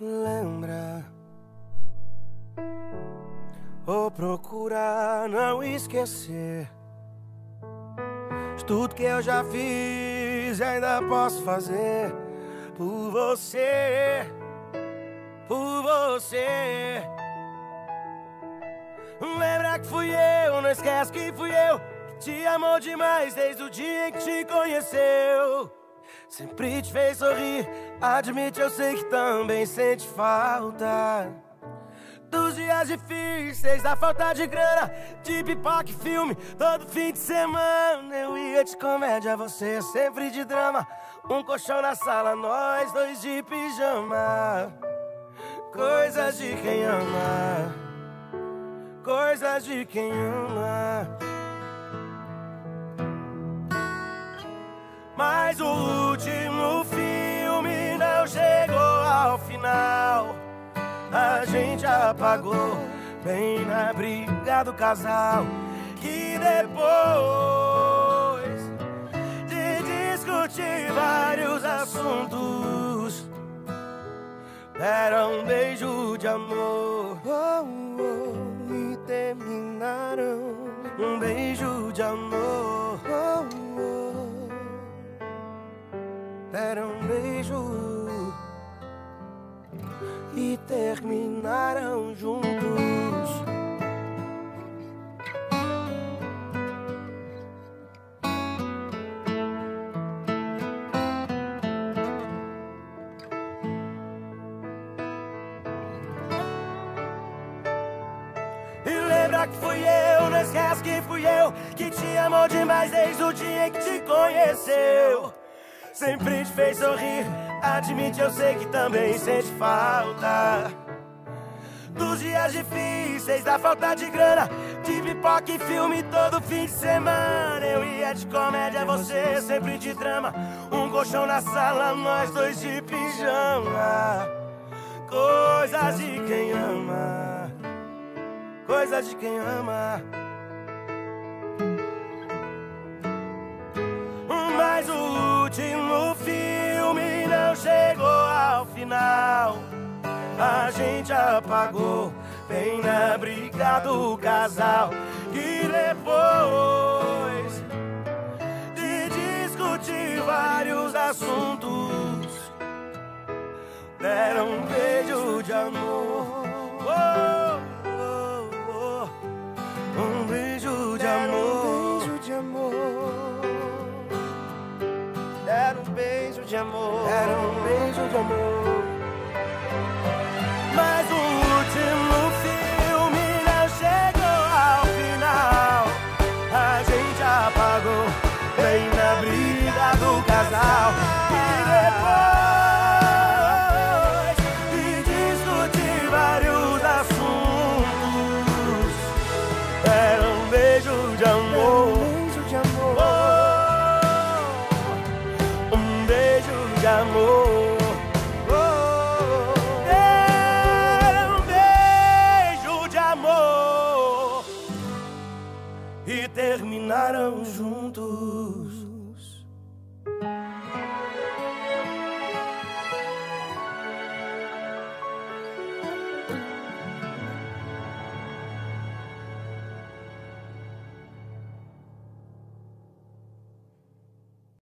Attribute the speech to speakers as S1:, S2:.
S1: Lembra? Ou procurar não esquecer tudo que eu já fiz e ainda posso fazer por você, por você. Lembra que fui eu, não esquece que fui eu que te amou demais desde o dia em que te conheceu. Sempre te fez sorrir, admite, eu sei que também sente falta. Dos dias difíceis, da falta de grana, de pipoca e filme, todo fim de semana. Eu ia de comédia, você sempre de drama. Um colchão na sala, nós dois de pijama. Coisas de quem ama, coisas de quem ama. Mas o último filme não chegou ao final. A gente apagou bem na briga do casal. Que depois de discutir vários assuntos, deram um beijo de amor. Deram um beijo e terminaram juntos. Que fui eu, não esquece que fui eu que te amou demais desde o dia em que te conheceu. Sempre te fez sorrir. Admite, eu sei que também sente falta. Dos dias difíceis, da falta de grana, de pipoca e filme todo fim de semana. Eu ia de comédia, você sempre de drama. Um colchão na sala, nós dois de pijama. Coisas de quem ama. Coisas de quem ama. A gente apagou bem na briga do casal. E depois de discutir vários assuntos, deram um beijo de amor. Oh, oh, oh. Um beijo de amor. Um beijo de amor. Era um beijo de amor. Era um beijo de amor. bem na briga do casal e depois. ficaram juntos.